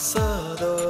色的。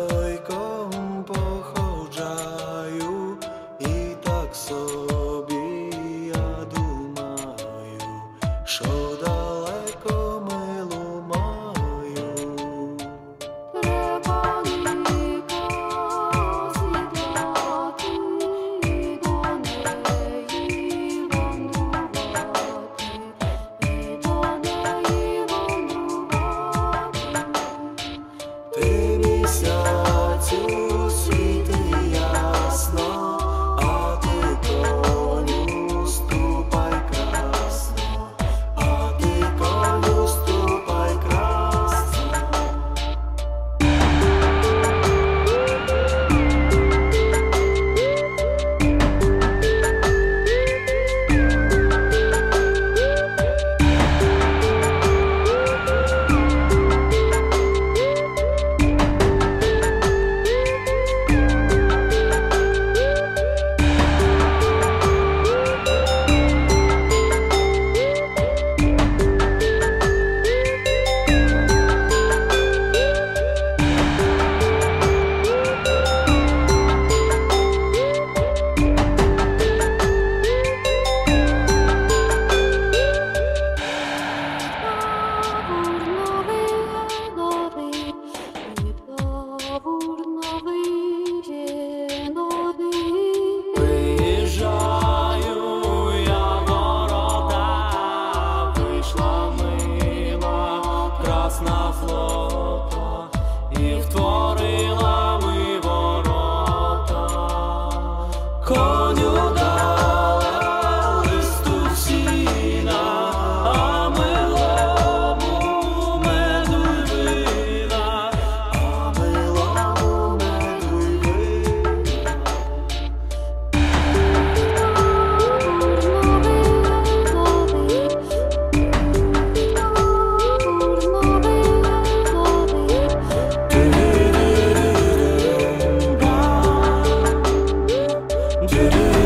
Сабурно ворота, вийшла мила, красна флота, і втворила ми ворота. do.